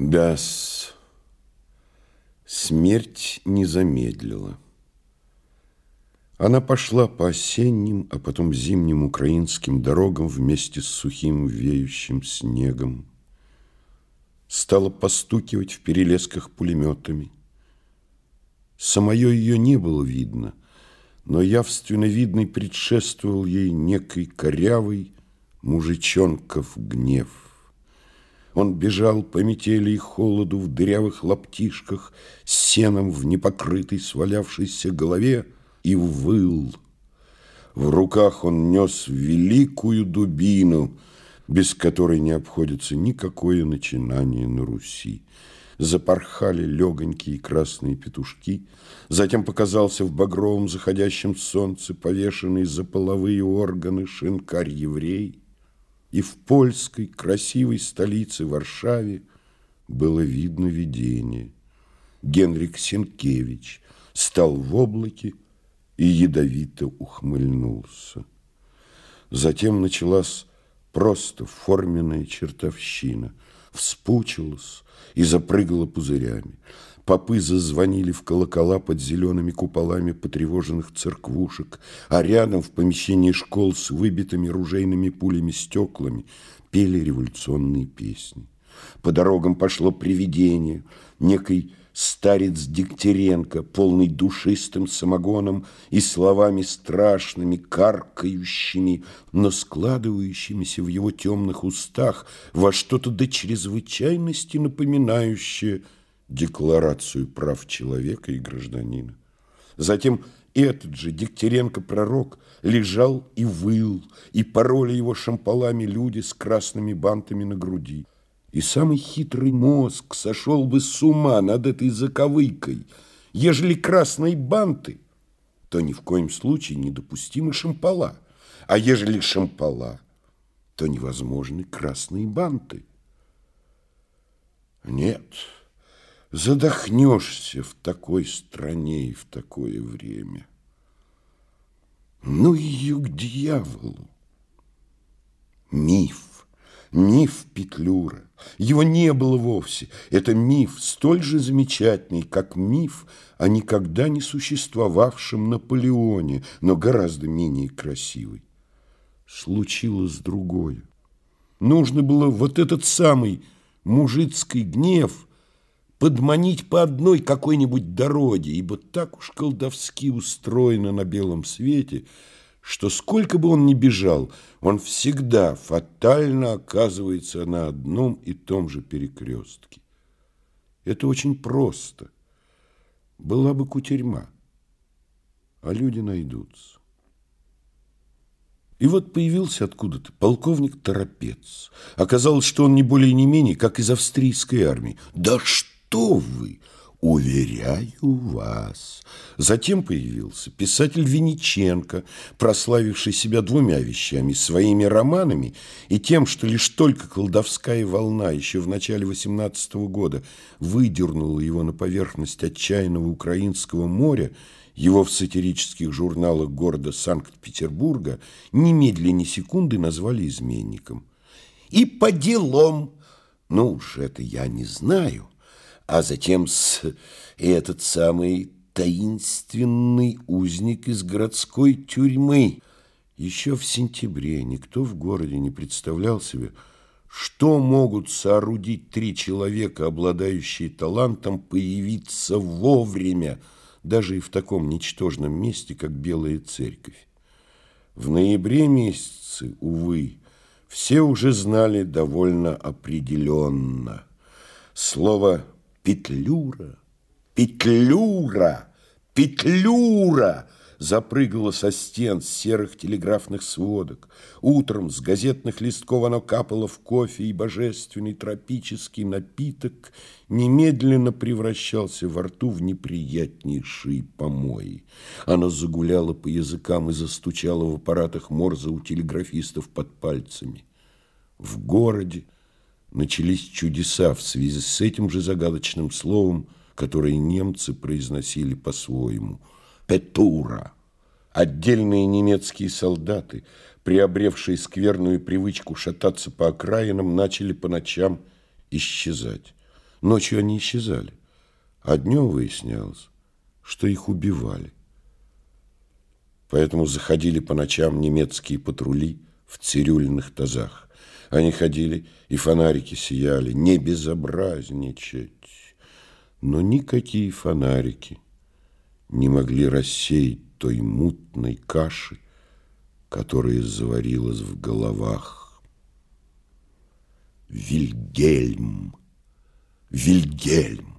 Да, смерть не замедлила. Она пошла по осенним, а потом зимним украинским дорогам вместе с сухим веющим снегом. Стала постукивать в перелесках пулеметами. Самое ее не было видно, но явственно видный предшествовал ей некий корявый мужичонков гнев. Он бежал по метели и холоду в дырявых лаптишках, с сеном в непокрытой свалявшейся голове и выл. В руках он нес великую дубину, без которой не обходится никакое начинание на Руси запорхали легонькие красные петушки, затем показался в багровом заходящем солнце повешенный за половые органы шинкарь-еврей, и в польской красивой столице Варшаве было видно видение. Генрик Сенкевич стал в облаке и ядовито ухмыльнулся. Затем началась просто форменная чертовщина – вспучилась и запрыгала пузырями. Попы зазвонили в колокола под зелеными куполами потревоженных церквушек, а рядом в помещении школ с выбитыми ружейными пулями стеклами пели революционные песни. По дорогам пошло привидение, некой старец Дегтяренко, полный душистым самогоном и словами страшными, каркающими, но складывающимися в его темных устах во что-то до чрезвычайности напоминающее декларацию прав человека и гражданина. Затем этот же Дегтяренко-пророк лежал и выл, и пороли его шампалами люди с красными бантами на груди. И самый хитрый мозг сошел бы с ума над этой заковыкой. Ежели красные банты, то ни в коем случае недопустимы шампала. А ежели шампала, то невозможны красные банты. Нет, задохнешься в такой стране и в такое время. Ну ее к дьяволу. Миф. Миф Петлюра. Его не было вовсе. Это миф, столь же замечательный, как миф о никогда не существовавшем Наполеоне, но гораздо менее красивый. Случилось другое. Нужно было вот этот самый мужицкий гнев подманить по одной какой-нибудь дороге, ибо так уж колдовски устроено на белом свете – что сколько бы он ни бежал, он всегда фатально оказывается на одном и том же перекрестке. Это очень просто. Была бы кутерьма, а люди найдутся. И вот появился откуда-то полковник Торопец. Оказалось, что он не более не менее, как из австрийской армии. «Да что вы!» Уверяю вас. Затем появился писатель Винниченко, прославивший себя двумя вещами – своими романами и тем, что лишь только колдовская волна еще в начале 18 года выдернула его на поверхность отчаянного украинского моря, его в сатирических журналах города Санкт-Петербурга немедленно секунды назвали изменником. И по делам, ну уж это я не знаю, а затем с этот самый таинственный узник из городской тюрьмы. Еще в сентябре никто в городе не представлял себе, что могут соорудить три человека, обладающие талантом появиться вовремя, даже и в таком ничтожном месте, как Белая Церковь. В ноябре месяце, увы, все уже знали довольно определенно. Слово Петлюра, Петлюра, Петлюра запрыгала со стен серых телеграфных сводок. Утром с газетных листков оно капало в кофе, и божественный тропический напиток немедленно превращался во рту в неприятнейшие помои. Оно загуляло по языкам и застучало в аппаратах Морза у телеграфистов под пальцами. В городе начались чудеса в связи с этим же загадочным словом, которое немцы произносили по-своему – «петура». Отдельные немецкие солдаты, приобревшие скверную привычку шататься по окраинам, начали по ночам исчезать. Ночью они исчезали, а днем выяснялось, что их убивали. Поэтому заходили по ночам немецкие патрули в цирюльных тазах. Они ходили, и фонарики сияли, не безобразничать. Но никакие фонарики не могли рассеять той мутной каши, которая заварилась в головах. Вильгельм, Вильгельм.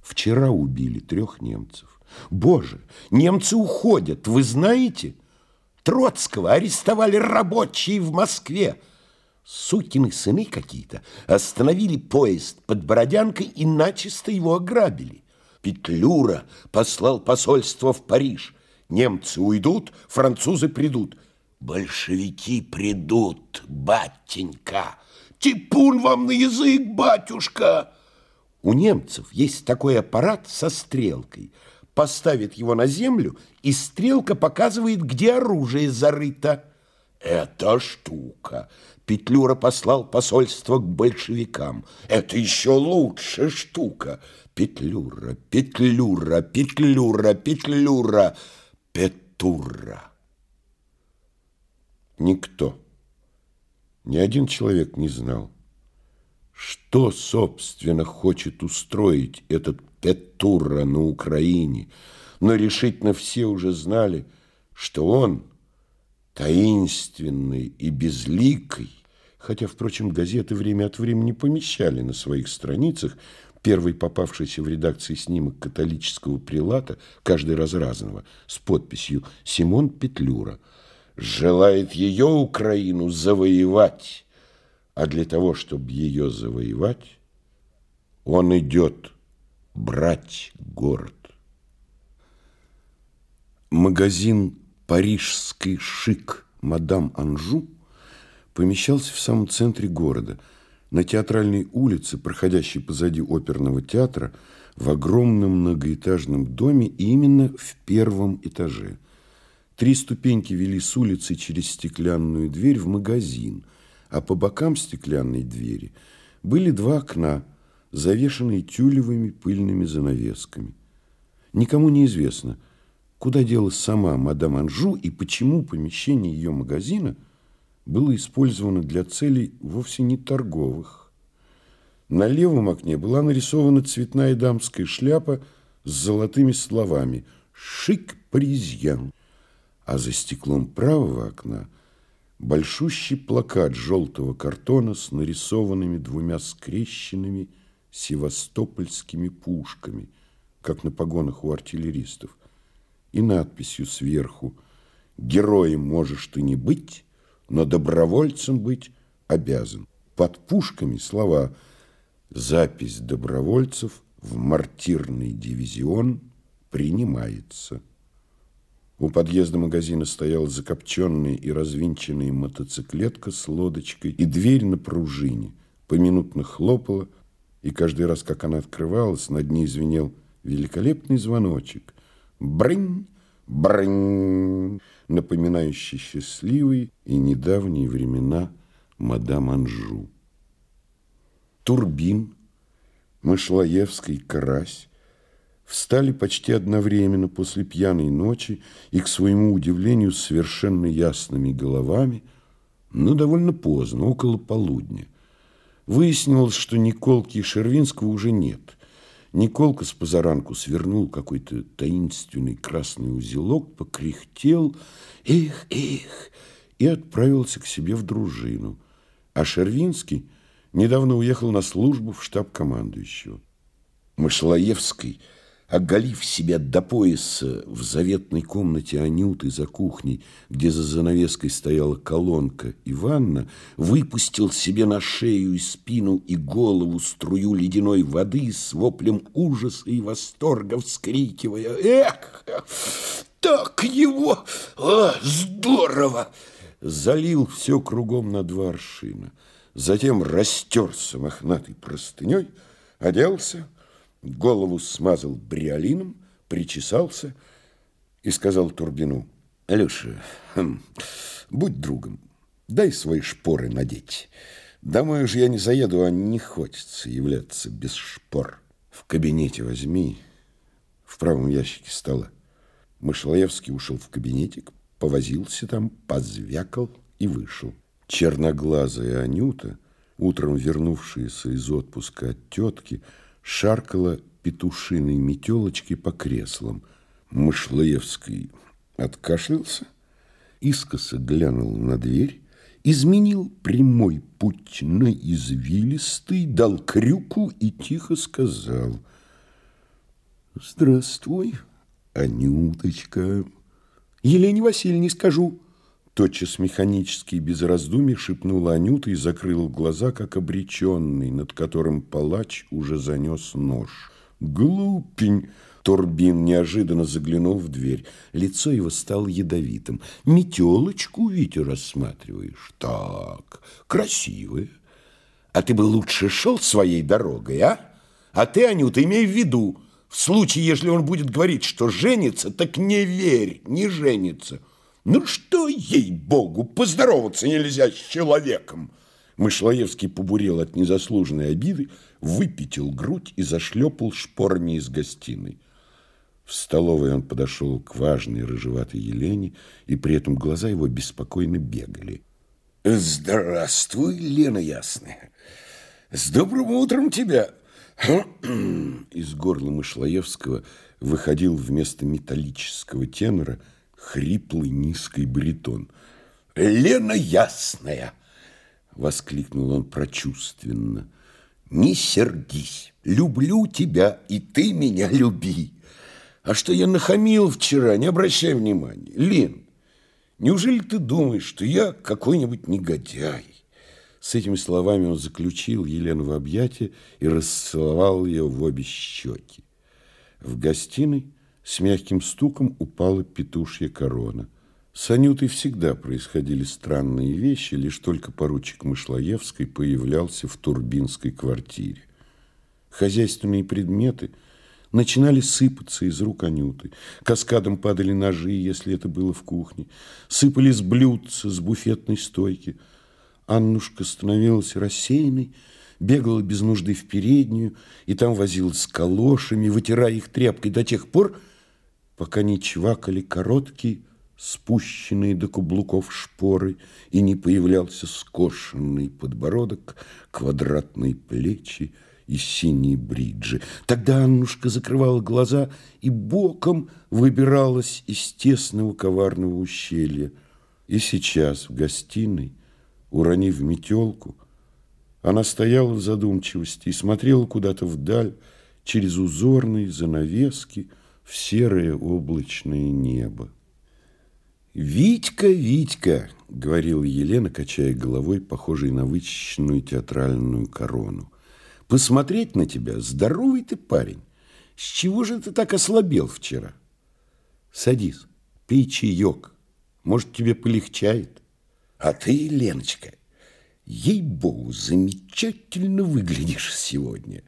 Вчера убили трех немцев. Боже, немцы уходят, вы знаете? Троцкого арестовали рабочие в Москве. Сукины сыны какие-то остановили поезд под Бородянкой и начисто его ограбили. Петлюра послал посольство в Париж. Немцы уйдут, французы придут. Большевики придут, батенька. Типун вам на язык, батюшка! У немцев есть такой аппарат со стрелкой. Поставит его на землю, и стрелка показывает, где оружие зарыто. Это штука. Петлюра послал посольство к большевикам. Это еще лучше штука. Петлюра, Петлюра, Петлюра, Петлюра, Петура. Никто, ни один человек не знал, что, собственно, хочет устроить этот Петура на Украине, но решительно все уже знали, что он таинственный и безликий, хотя, впрочем, газеты время от времени помещали на своих страницах первый попавшийся в редакции снимок католического прилата, каждый раз разного, с подписью «Симон Петлюра», желает ее Украину завоевать, а для того, чтобы ее завоевать, он идет брать город. Магазин «Парижский шик» мадам Анжу помещался в самом центре города, на театральной улице, проходящей позади оперного театра, в огромном многоэтажном доме именно в первом этаже. Три ступеньки вели с улицы через стеклянную дверь в магазин – а по бокам стеклянной двери были два окна, завешенные тюлевыми пыльными занавесками. Никому не известно, куда делась сама мадам Анжу и почему помещение ее магазина было использовано для целей вовсе не торговых. На левом окне была нарисована цветная дамская шляпа с золотыми словами «Шик Паризьян», а за стеклом правого окна – большущий плакат желтого картона с нарисованными двумя скрещенными севастопольскими пушками, как на погонах у артиллеристов, и надписью сверху «Героем можешь ты не быть, но добровольцем быть обязан». Под пушками слова «Запись добровольцев в мартирный дивизион принимается». У подъезда магазина стояла закопченная и развинченная мотоциклетка с лодочкой, и дверь на пружине поминутно хлопала, и каждый раз, как она открывалась, над ней звенел великолепный звоночек. Брынь, брынь, напоминающий счастливые и недавние времена мадам Анжу. Турбин, Мышлоевский, Карась встали почти одновременно после пьяной ночи и, к своему удивлению, с совершенно ясными головами, но довольно поздно, около полудня. Выяснилось, что Николки и Шервинского уже нет. Николка с позаранку свернул какой-то таинственный красный узелок, покряхтел, эх, эх, и отправился к себе в дружину. А Шервинский недавно уехал на службу в штаб командующего. Мышлоевский – оголив себя до пояса в заветной комнате Анюты за кухней, где за занавеской стояла колонка и ванна, выпустил себе на шею и спину и голову струю ледяной воды с воплем ужаса и восторга, вскрикивая «Эх, так его! А, здорово!» Залил все кругом на два аршина. Затем растерся мохнатой простыней, оделся, голову смазал бриолином, причесался и сказал Турбину, «Алеша, хм, будь другом, дай свои шпоры надеть. Домой уж я не заеду, а не хочется являться без шпор. В кабинете возьми, в правом ящике стола. Мышлоевский ушел в кабинетик, повозился там, позвякал и вышел. Черноглазая Анюта, утром вернувшаяся из отпуска от тетки, шаркала петушиной метелочкой по креслам. Мышлоевский откашлялся, искоса глянул на дверь, изменил прямой путь на извилистый, дал крюку и тихо сказал «Здравствуй, Анюточка». «Елене Васильевне скажу». Тотчас механически и без раздумий шепнула Анюта и закрыла глаза, как обреченный, над которым палач уже занес нож. «Глупень!» Турбин неожиданно заглянул в дверь. Лицо его стало ядовитым. «Метелочку, Витя, рассматриваешь? Так, красивая. А ты бы лучше шел своей дорогой, а? А ты, Анюта, имей в виду, в случае, если он будет говорить, что женится, так не верь, не женится. Ну что, ей-богу, поздороваться нельзя с человеком!» Мышлоевский побурел от незаслуженной обиды, выпятил грудь и зашлепал шпорами из гостиной. В столовой он подошел к важной рыжеватой Елене, и при этом глаза его беспокойно бегали. «Здравствуй, Лена Ясная! С добрым утром тебя!» Из горла Мышлоевского выходил вместо металлического тенора хриплый низкий баритон. «Лена Ясная!» — воскликнул он прочувственно. «Не сердись, люблю тебя, и ты меня люби!» А что я нахамил вчера, не обращай внимания. Лен, неужели ты думаешь, что я какой-нибудь негодяй? С этими словами он заключил Елену в объятия и расцеловал ее в обе щеки. В гостиной с мягким стуком упала петушья корона. С Анютой всегда происходили странные вещи, лишь только поручик Мышлоевской появлялся в Турбинской квартире. Хозяйственные предметы – начинали сыпаться из рук Анюты. Каскадом падали ножи, если это было в кухне. Сыпались блюдца с буфетной стойки. Аннушка становилась рассеянной, бегала без нужды в переднюю и там возилась с калошами, вытирая их тряпкой до тех пор, пока не чвакали короткие, спущенные до каблуков шпоры, и не появлялся скошенный подбородок, квадратные плечи, и синие бриджи. Тогда Аннушка закрывала глаза и боком выбиралась из тесного коварного ущелья. И сейчас в гостиной, уронив метелку, она стояла в задумчивости и смотрела куда-то вдаль через узорные занавески в серое облачное небо. «Витька, Витька!» — говорила Елена, качая головой, похожей на вычищенную театральную корону. Посмотреть на тебя, здоровый ты парень. С чего же ты так ослабел вчера? Садись, пей чаек. Может, тебе полегчает. А ты, Леночка, ей-богу, замечательно выглядишь сегодня.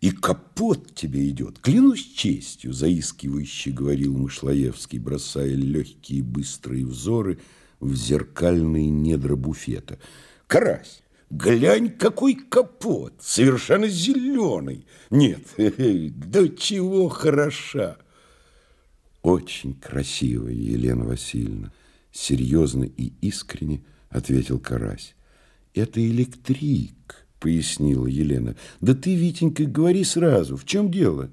И капот тебе идет, клянусь честью, заискивающе говорил Мышлоевский, бросая легкие быстрые взоры в зеркальные недра буфета. Карась, Глянь, какой капот, совершенно зеленый. Нет, да чего хороша. Очень красивая, Елена Васильевна, серьезно и искренне ответил Карась. Это электрик, пояснила Елена. Да ты, Витенька, говори сразу, в чем дело?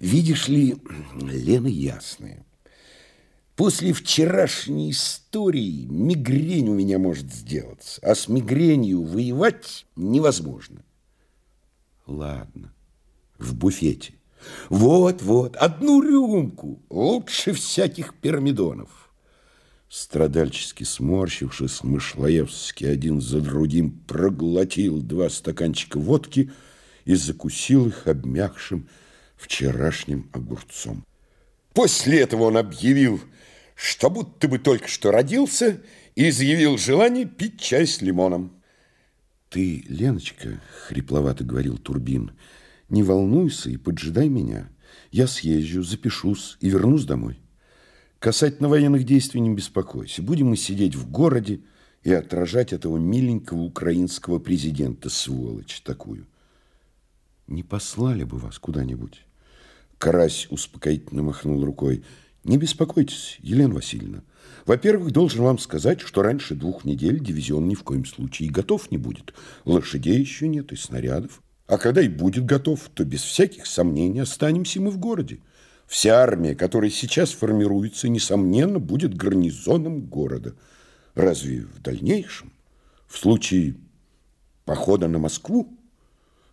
Видишь ли, Лена ясная. После вчерашней истории мигрень у меня может сделаться, а с мигренью воевать невозможно. Ладно, в буфете. Вот-вот, одну рюмку, лучше всяких пирамидонов. Страдальчески сморщившись, Мышлоевский один за другим проглотил два стаканчика водки и закусил их обмякшим вчерашним огурцом. После этого он объявил что будто бы только что родился и изъявил желание пить чай с лимоном. «Ты, Леночка, — хрипловато говорил Турбин, — не волнуйся и поджидай меня. Я съезжу, запишусь и вернусь домой. Касательно военных действий не беспокойся. Будем мы сидеть в городе и отражать этого миленького украинского президента, сволочь такую. Не послали бы вас куда-нибудь? Карась успокоительно махнул рукой. Не беспокойтесь, Елена Васильевна. Во-первых, должен вам сказать, что раньше двух недель дивизион ни в коем случае готов не будет. Лошадей еще нет и снарядов. А когда и будет готов, то без всяких сомнений останемся мы в городе. Вся армия, которая сейчас формируется, несомненно, будет гарнизоном города. Разве в дальнейшем, в случае похода на Москву?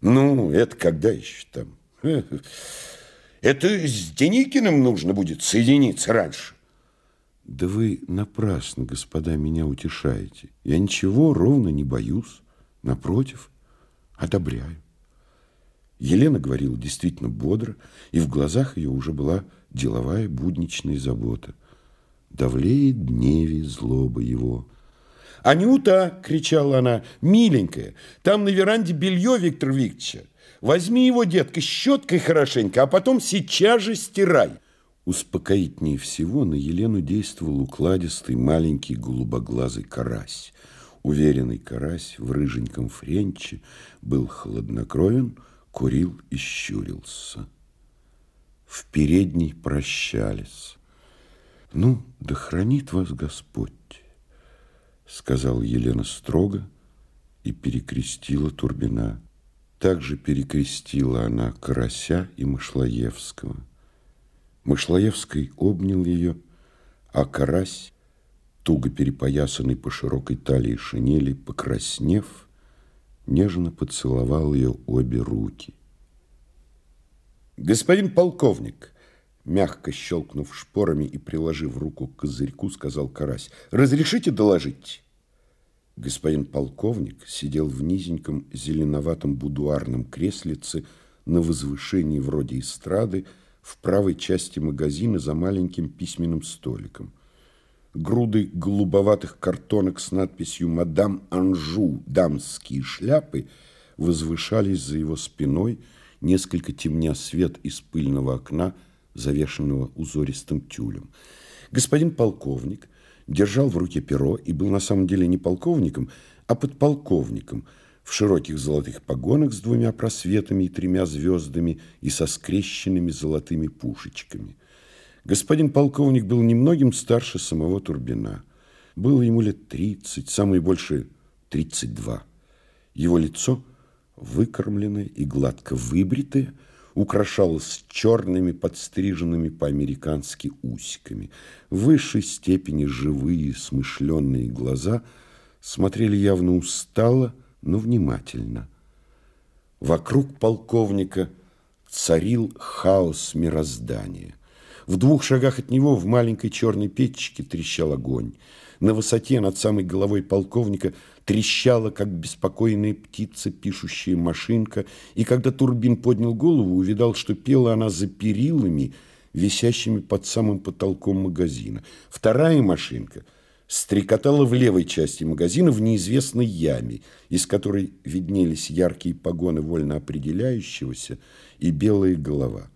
Ну, это когда еще там? Это с Деникиным нужно будет соединиться раньше. Да вы напрасно, господа, меня утешаете. Я ничего ровно не боюсь. Напротив, одобряю. Елена говорила действительно бодро, и в глазах ее уже была деловая будничная забота. Давлеет дневе злоба его. «Анюта!» — кричала она. «Миленькая, там на веранде белье Виктор Викторовича. Возьми его, детка, щеткой хорошенько, а потом сейчас же стирай». Успокоительнее всего на Елену действовал укладистый маленький голубоглазый карась. Уверенный карась в рыженьком френче был хладнокровен, курил и щурился. В передней прощались. «Ну, да хранит вас Господь», — сказала Елена строго и перекрестила Турбина. Также перекрестила она Карася и Мышлоевского. Мышлоевский обнял ее, а Карась, туго перепоясанный по широкой талии шинели, покраснев, нежно поцеловал ее обе руки. «Господин полковник!» Мягко щелкнув шпорами и приложив руку к козырьку, сказал Карась. «Разрешите доложить?» Господин полковник сидел в низеньком зеленоватом будуарном креслице на возвышении вроде эстрады в правой части магазина за маленьким письменным столиком – груды голубоватых картонок с надписью «Мадам Анжу. Дамские шляпы» возвышались за его спиной, несколько темня свет из пыльного окна, завешенного узористым тюлем. Господин полковник держал в руке перо и был на самом деле не полковником, а подполковником в широких золотых погонах с двумя просветами и тремя звездами и со скрещенными золотыми пушечками – Господин полковник был немногим старше самого Турбина. Было ему лет тридцать, самое больше тридцать два. Его лицо, выкормленное и гладко выбритое, украшалось черными, подстриженными по-американски усиками. В высшей степени живые, смышленные глаза смотрели явно устало, но внимательно. Вокруг полковника царил хаос мироздания – в двух шагах от него в маленькой черной печке трещал огонь. На высоте над самой головой полковника трещала, как беспокойная птица, пишущая машинка, и когда Турбин поднял голову, увидал, что пела она за перилами, висящими под самым потолком магазина. Вторая машинка стрекотала в левой части магазина в неизвестной яме, из которой виднелись яркие погоны вольно определяющегося и белая голова.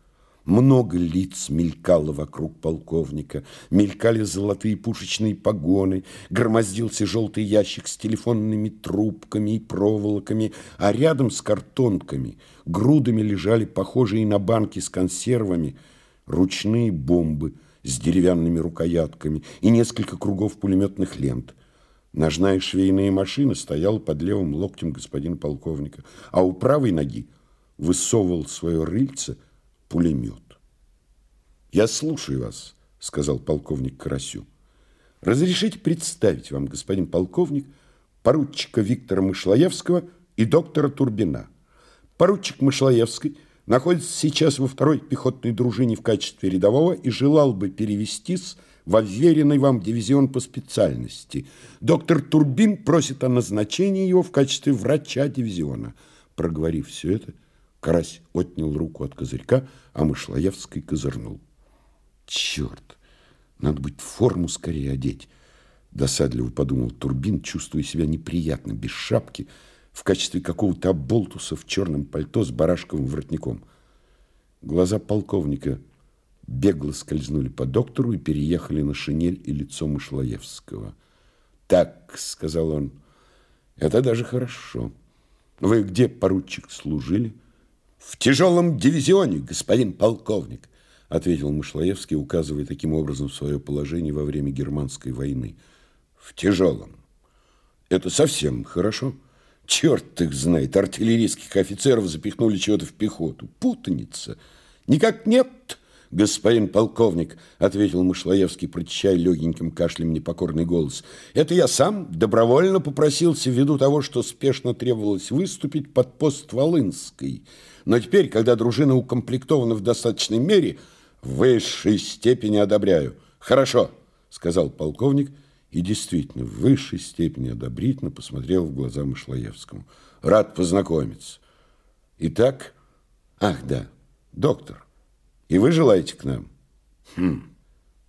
Много лиц мелькало вокруг полковника, мелькали золотые пушечные погоны, громоздился желтый ящик с телефонными трубками и проволоками, а рядом с картонками грудами лежали похожие на банки с консервами ручные бомбы с деревянными рукоятками и несколько кругов пулеметных лент. Ножная швейная машина стояла под левым локтем господина полковника, а у правой ноги высовывал свое рыльце – пулемет. «Я слушаю вас», — сказал полковник Карасю. «Разрешите представить вам, господин полковник, поручика Виктора Мышлоевского и доктора Турбина. Поручик Мышлоевский находится сейчас во второй пехотной дружине в качестве рядового и желал бы перевестись в уверенный вам дивизион по специальности. Доктор Турбин просит о назначении его в качестве врача дивизиона». Проговорив все это, Карась отнял руку от козырька, а Мышлоевский козырнул. Черт, надо быть форму скорее одеть. Досадливо подумал Турбин, чувствуя себя неприятно, без шапки, в качестве какого-то оболтуса в черном пальто с барашковым воротником. Глаза полковника бегло скользнули по доктору и переехали на шинель и лицо Мышлоевского. так, сказал он, это даже хорошо. Вы где, поручик, служили? В тяжелом дивизионе, господин полковник, ответил Мышлоевский, указывая таким образом свое положение во время германской войны. В тяжелом. Это совсем хорошо. Черт их знает, артиллерийских офицеров запихнули чего-то в пехоту. Путаница. Никак нет, господин полковник, ответил Мышлоевский, прочищая легеньким кашлем непокорный голос. Это я сам добровольно попросился ввиду того, что спешно требовалось выступить под пост Волынской. Но теперь, когда дружина укомплектована в достаточной мере, в высшей степени одобряю. Хорошо, сказал полковник, — и действительно в высшей степени одобрительно посмотрел в глаза Мышлоевскому. Рад познакомиться. Итак, ах да, доктор, и вы желаете к нам? Хм.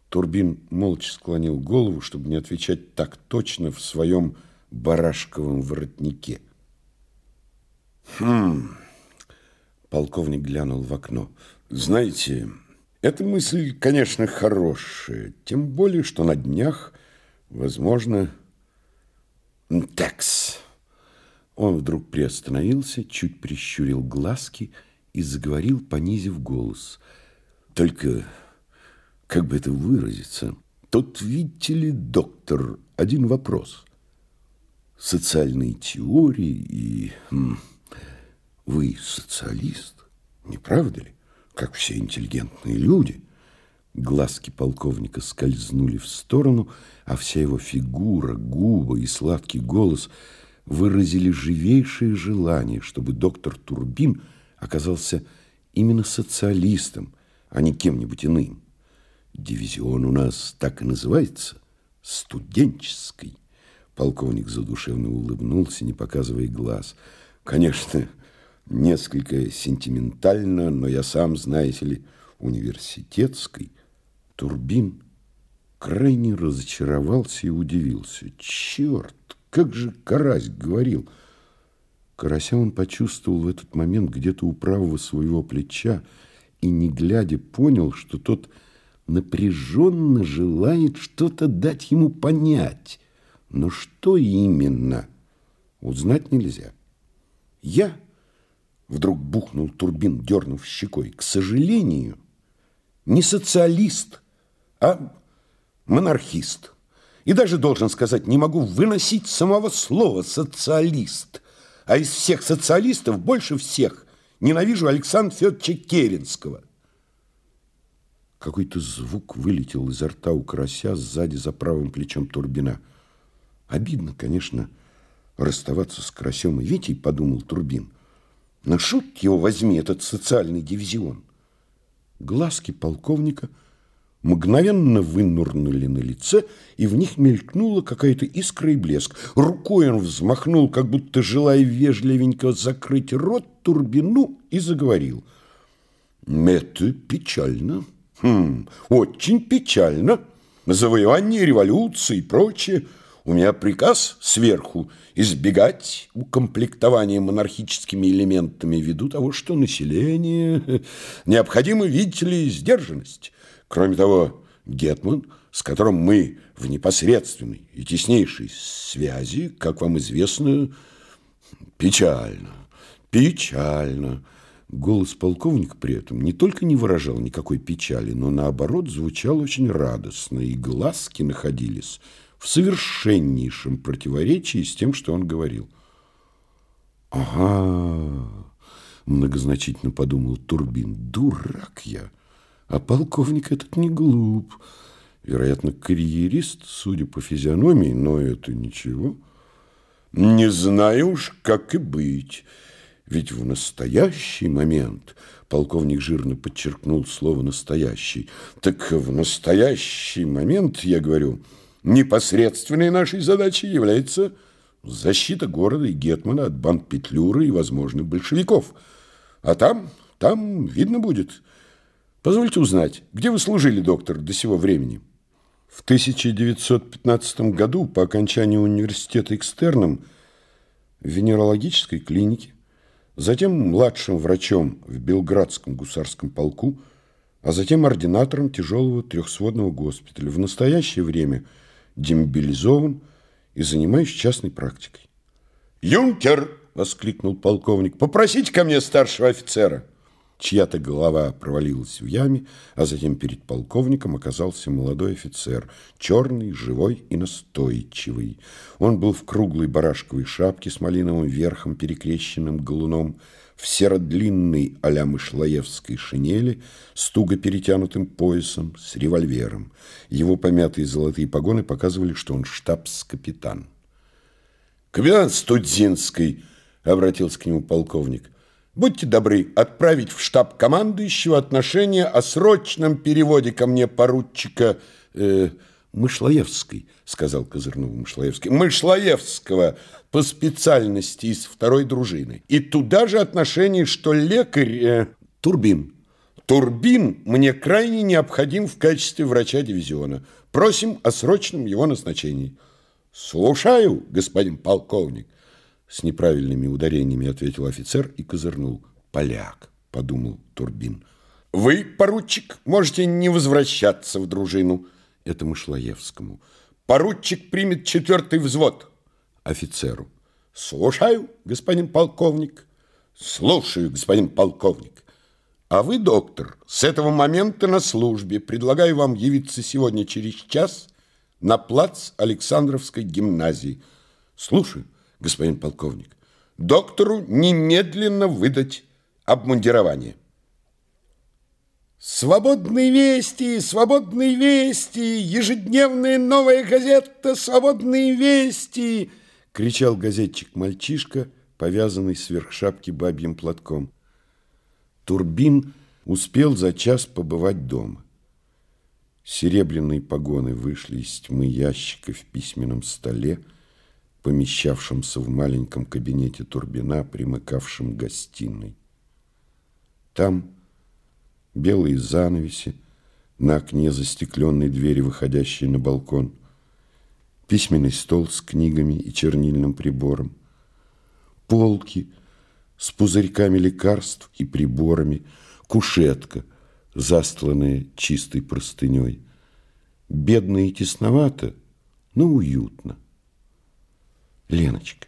Турбин молча склонил голову, чтобы не отвечать так точно в своем барашковом воротнике. Хм. Полковник глянул в окно. Знаете, эта мысль, конечно, хорошая, тем более, что на днях Возможно, такс. Он вдруг приостановился, чуть прищурил глазки и заговорил, понизив голос. Только, как бы это выразиться, тут, видите ли, доктор, один вопрос. Социальные теории и... Вы социалист, не правда ли? Как все интеллигентные люди – Глазки полковника скользнули в сторону, а вся его фигура, губы и сладкий голос выразили живейшее желание, чтобы доктор Турбин оказался именно социалистом, а не кем-нибудь иным. Дивизион у нас так и называется – студенческий. Полковник задушевно улыбнулся, не показывая глаз. Конечно, несколько сентиментально, но я сам, знаете ли, университетский. Турбин крайне разочаровался и удивился. Черт, как же Карась говорил! Карася он почувствовал в этот момент где-то у правого своего плеча и, не глядя, понял, что тот напряженно желает что-то дать ему понять. Но что именно, узнать нельзя. Я, вдруг бухнул Турбин, дернув щекой, к сожалению, не социалист – а монархист. И даже, должен сказать, не могу выносить самого слова «социалист». А из всех социалистов больше всех ненавижу Александра Федоровича Керенского. Какой-то звук вылетел изо рта у карася сзади за правым плечом Турбина. Обидно, конечно, расставаться с карасем и Витей, подумал Турбин. Но шут его возьми, этот социальный дивизион. Глазки полковника – мгновенно вынурнули на лице, и в них мелькнула какая-то искра и блеск. Рукой он взмахнул, как будто желая вежливенько закрыть рот турбину, и заговорил. «Это печально, хм, очень печально. Завоевание революции и прочее. У меня приказ сверху избегать укомплектования монархическими элементами ввиду того, что население необходимо, видите ли, сдержанность». Кроме того, Гетман, с которым мы в непосредственной и теснейшей связи, как вам известно, печально, печально. Голос полковника при этом не только не выражал никакой печали, но наоборот звучал очень радостно, и глазки находились в совершеннейшем противоречии с тем, что он говорил. «Ага», — многозначительно подумал Турбин, — «дурак я». А полковник этот не глуп. Вероятно, карьерист, судя по физиономии, но это ничего. Не знаю уж, как и быть. Ведь в настоящий момент, полковник жирно подчеркнул слово «настоящий», так в настоящий момент, я говорю, непосредственной нашей задачей является защита города и Гетмана от банд Петлюры и возможных большевиков. А там, там видно будет – Позвольте узнать, где вы служили, доктор, до сего времени? В 1915 году, по окончании университета экстерном, в венерологической клинике, затем младшим врачом в Белградском гусарском полку, а затем ординатором тяжелого трехсводного госпиталя. В настоящее время демобилизован и занимаюсь частной практикой. «Юнкер!» — воскликнул полковник. «Попросите ко мне старшего офицера!» Чья-то голова провалилась в яме, а затем перед полковником оказался молодой офицер, черный, живой и настойчивый. Он был в круглой барашковой шапке с малиновым верхом, перекрещенным галуном, в серодлинной а-ля мышлоевской шинели с туго перетянутым поясом, с револьвером. Его помятые золотые погоны показывали, что он штабс-капитан. «Капитан Студзинский!» — обратился к нему полковник — Будьте добры отправить в штаб командующего отношение о срочном переводе ко мне поручика э, Мышлоевской, сказал Козырнов Мышлоевский, Мышлоевского по специальности из второй дружины. И туда же отношение, что лекарь э, Турбин. Турбин мне крайне необходим в качестве врача дивизиона. Просим о срочном его назначении. Слушаю, господин полковник. С неправильными ударениями ответил офицер и козырнул. «Поляк», — подумал Турбин. «Вы, поручик, можете не возвращаться в дружину». Это Мышлоевскому. «Поручик примет четвертый взвод». Офицеру. «Слушаю, господин полковник». «Слушаю, господин полковник». «А вы, доктор, с этого момента на службе. Предлагаю вам явиться сегодня через час на плац Александровской гимназии». «Слушаю» господин полковник, доктору немедленно выдать обмундирование. Свободные вести, свободные вести, ежедневная новая газета «Свободные вести!» кричал газетчик-мальчишка, повязанный сверх шапки бабьим платком. Турбин успел за час побывать дома. Серебряные погоны вышли из тьмы ящика в письменном столе, помещавшемся в маленьком кабинете Турбина, примыкавшем к гостиной. Там белые занавеси, на окне застекленной двери, выходящей на балкон, письменный стол с книгами и чернильным прибором, полки с пузырьками лекарств и приборами, кушетка, застланная чистой простыней. Бедно и тесновато, но уютно. Леночка,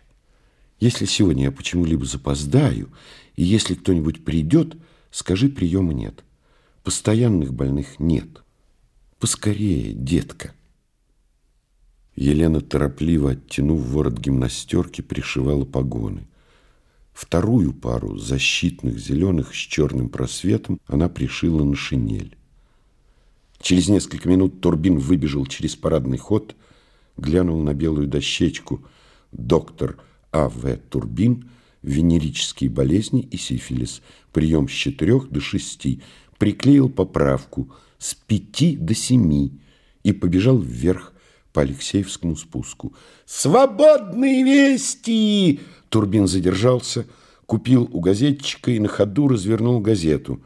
если сегодня я почему-либо запоздаю, и если кто-нибудь придет, скажи, приема нет. Постоянных больных нет. Поскорее, детка. Елена, торопливо оттянув ворот гимнастерки, пришивала погоны. Вторую пару защитных зеленых с черным просветом она пришила на шинель. Через несколько минут Турбин выбежал через парадный ход, глянул на белую дощечку – доктор А.В. Турбин, венерические болезни и сифилис, прием с 4 до 6, приклеил поправку с 5 до 7 и побежал вверх по Алексеевскому спуску. «Свободные вести!» Турбин задержался, купил у газетчика и на ходу развернул газету.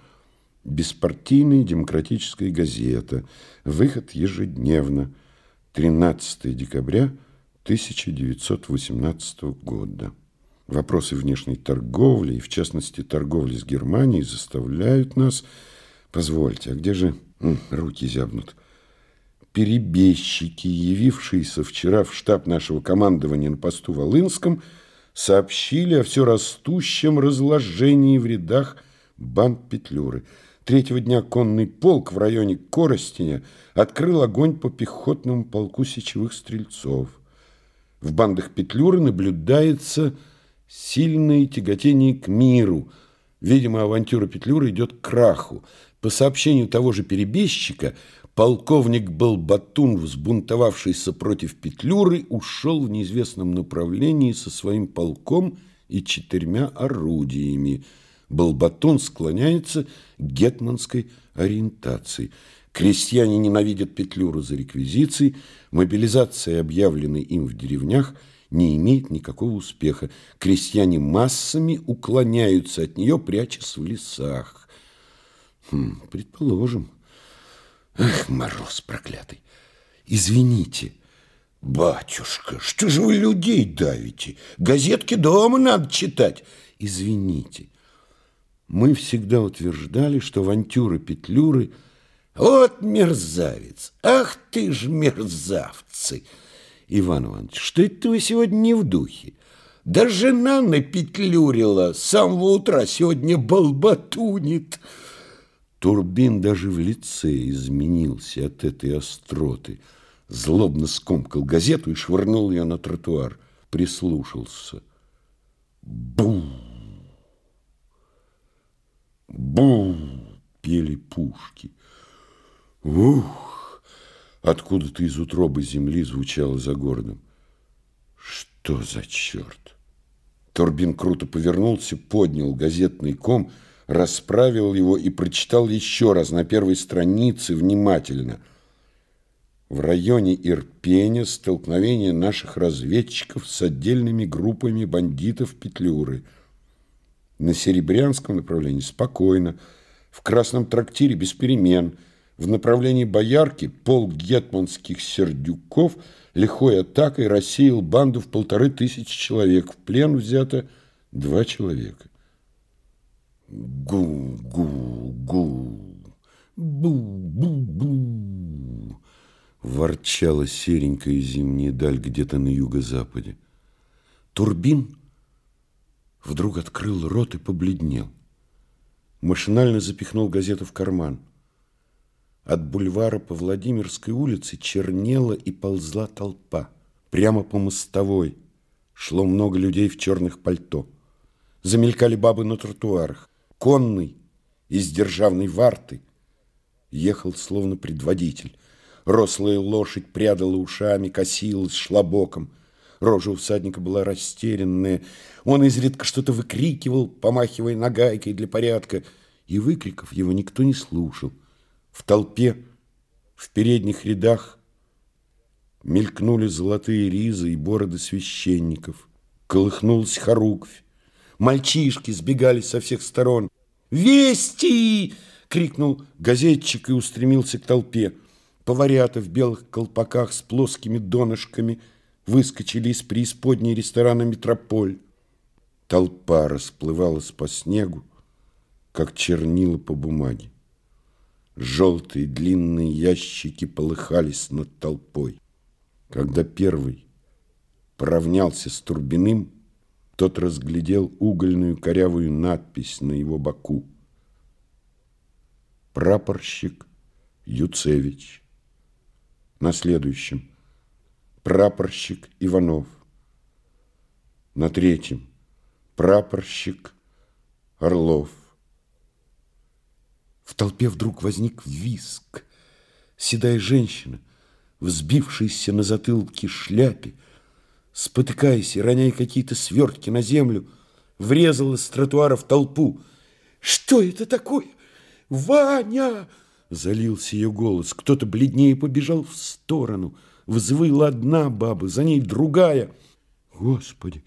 Беспартийная демократическая газета. Выход ежедневно. 13 декабря 1918 года. Вопросы внешней торговли, и в частности торговли с Германией, заставляют нас... Позвольте, а где же... руки зябнут. Перебежчики, явившиеся вчера в штаб нашего командования на посту Волынском, сообщили о все растущем разложении в рядах банд Петлюры. Третьего дня конный полк в районе Коростеня открыл огонь по пехотному полку сечевых стрельцов. В бандах Петлюры наблюдается сильное тяготение к миру. Видимо, авантюра Петлюры идет к краху. По сообщению того же перебежчика, полковник Балбатун, взбунтовавшийся против Петлюры, ушел в неизвестном направлении со своим полком и четырьмя орудиями. Балбатун склоняется к гетманской ориентации – Крестьяне ненавидят Петлюру за реквизиции, мобилизация, объявленная им в деревнях, не имеет никакого успеха. Крестьяне массами уклоняются от нее, прячась в лесах. Хм, предположим. Эх, мороз проклятый. Извините. Батюшка, что же вы людей давите? Газетки дома надо читать. Извините. Мы всегда утверждали, что авантюры Петлюры – вот мерзавец! Ах ты ж мерзавцы! Иван Иванович, что это вы сегодня не в духе? Да жена напетлюрила с самого утра, сегодня балбатунит. Турбин даже в лице изменился от этой остроты. Злобно скомкал газету и швырнул ее на тротуар. Прислушался. Бу! Бу! Пели пушки. Ух! Откуда-то из утробы земли звучало за городом. Что за черт? Турбин круто повернулся, поднял газетный ком, расправил его и прочитал еще раз на первой странице внимательно. В районе Ирпеня столкновение наших разведчиков с отдельными группами бандитов Петлюры. На Серебрянском направлении спокойно, в Красном трактире без перемен, в направлении Боярки пол гетманских сердюков – лихой атакой рассеял банду в полторы тысячи человек. В плен взято два человека. Гу-гу-гу, бу-бу-бу, ворчала серенькая зимняя даль где-то на юго-западе. Турбин вдруг открыл рот и побледнел. Машинально запихнул газету в карман – от бульвара по Владимирской улице чернела и ползла толпа. Прямо по мостовой шло много людей в черных пальто. Замелькали бабы на тротуарах. Конный из державной варты ехал словно предводитель. Рослая лошадь прядала ушами, косилась, шла боком. Рожа у всадника была растерянная. Он изредка что-то выкрикивал, помахивая нагайкой для порядка. И выкриков его никто не слушал. В толпе, в передних рядах мелькнули золотые ризы и бороды священников. Колыхнулась хоругвь. Мальчишки сбегали со всех сторон. «Вести!» — крикнул газетчик и устремился к толпе. Поварята в белых колпаках с плоскими донышками выскочили из преисподней ресторана «Метрополь». Толпа расплывалась по снегу, как чернила по бумаге. Желтые длинные ящики полыхались над толпой. Когда первый поравнялся с Турбиным, тот разглядел угольную корявую надпись на его боку. Прапорщик Юцевич. На следующем прапорщик Иванов. На третьем прапорщик Орлов. В толпе вдруг возник виск. Седая женщина, взбившаяся на затылке шляпе, спотыкаясь и роняя какие-то свертки на землю, врезалась с тротуара в толпу. «Что это такое? Ваня!» Залился ее голос. Кто-то бледнее побежал в сторону. Взвыла одна баба, за ней другая. «Господи!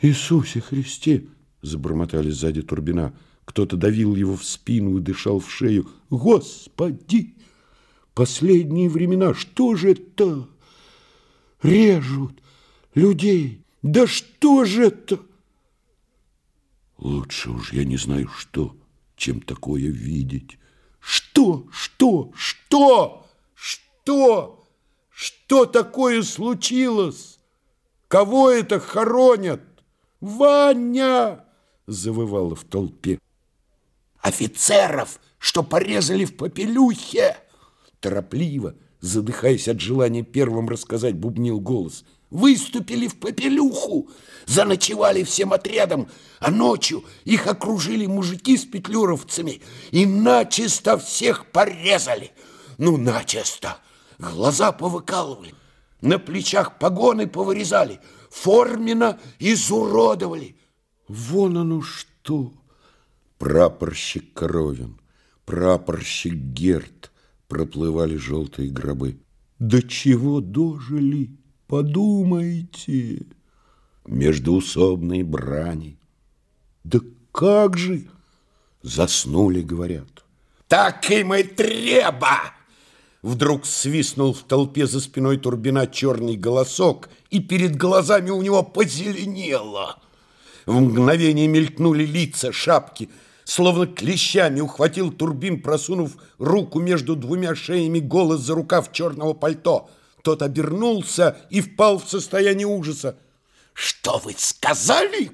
Иисусе Христе!» Забормотали сзади Турбина. Кто-то давил его в спину и дышал в шею. Господи! Последние времена, что же это? Режут людей. Да что же это? Лучше уж я не знаю что, чем такое видеть. Что? Что? Что? Что? Что такое случилось? Кого это хоронят? Ваня! Завывала в толпе офицеров, что порезали в попелюхе!» Торопливо, задыхаясь от желания первым рассказать, бубнил голос. «Выступили в попелюху, заночевали всем отрядом, а ночью их окружили мужики с петлюровцами и начисто всех порезали. Ну, начисто! Глаза повыкалывали, на плечах погоны повырезали, форменно изуродовали. Вон оно что!» Прапорщик Коровин, прапорщик Герт проплывали желтые гробы. До чего дожили, подумайте, междуусобной брани. Да как же, заснули, говорят. Так им и треба! Вдруг свистнул в толпе за спиной Турбина черный голосок, и перед глазами у него позеленело. В мгновение мелькнули лица, шапки – словно клещами ухватил Турбин, просунув руку между двумя шеями голос за рукав черного пальто. Тот обернулся и впал в состояние ужаса. «Что вы сказали?»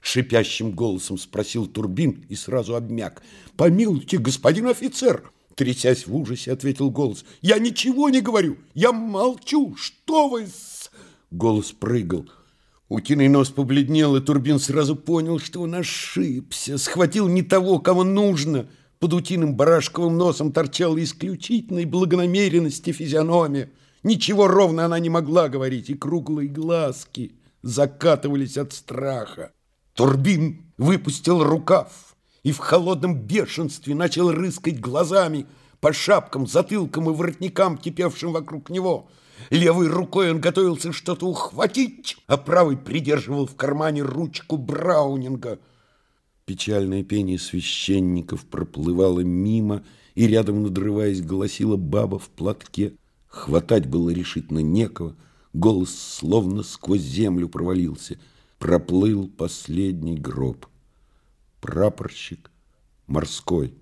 Шипящим голосом спросил Турбин и сразу обмяк. «Помилуйте, господин офицер!» Трясясь в ужасе, ответил голос. «Я ничего не говорю! Я молчу! Что вы с...» Голос прыгал. Утиный нос побледнел, и Турбин сразу понял, что он ошибся. Схватил не того, кого нужно. Под утиным барашковым носом торчала исключительной благонамеренности физиономия. Ничего ровно она не могла говорить, и круглые глазки закатывались от страха. Турбин выпустил рукав и в холодном бешенстве начал рыскать глазами по шапкам, затылкам и воротникам, кипевшим вокруг него. Левой рукой он готовился что-то ухватить, а правой придерживал в кармане ручку Браунинга. Печальное пение священников проплывало мимо, и рядом, надрываясь, голосила баба в платке. Хватать было решительно некого, голос словно сквозь землю провалился — проплыл последний гроб. Прапорщик морской.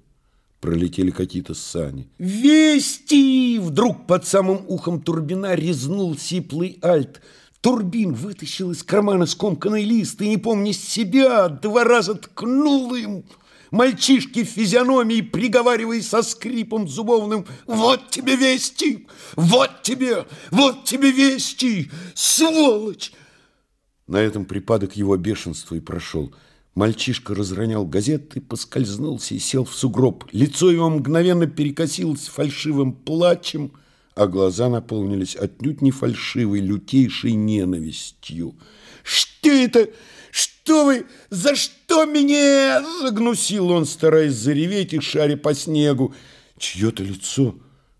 Пролетели какие-то сани. «Вести!» Вдруг под самым ухом Турбина резнул сиплый альт. Турбин вытащил из кармана скомканный лист и, не помня себя, два раза ткнул им. Мальчишки в физиономии, приговаривая со скрипом зубовным, «Вот тебе вести! Вот тебе! Вот тебе вести! Сволочь!» На этом припадок его бешенства и прошел. Мальчишка разронял газеты, поскользнулся и сел в сугроб. Лицо его мгновенно перекосилось фальшивым плачем, а глаза наполнились отнюдь не фальшивой, лютейшей ненавистью. «Что это? Что вы? За что меня?» Загнусил он, стараясь зареветь и шаря по снегу. Чье-то лицо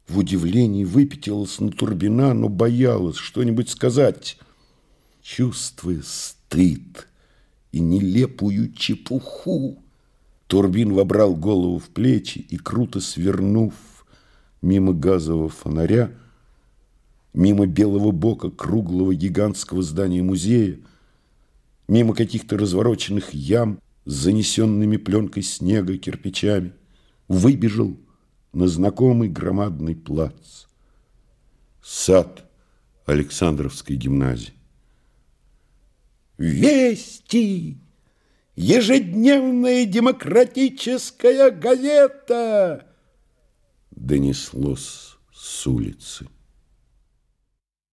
в удивлении выпятилось на Турбина, но боялось что-нибудь сказать чувствуя стыд и нелепую чепуху. Турбин вобрал голову в плечи и, круто свернув мимо газового фонаря, мимо белого бока круглого гигантского здания музея, мимо каких-то развороченных ям с занесенными пленкой снега кирпичами, выбежал на знакомый громадный плац. Сад Александровской гимназии. Вести! Ежедневная демократическая газета! Донеслось с улицы.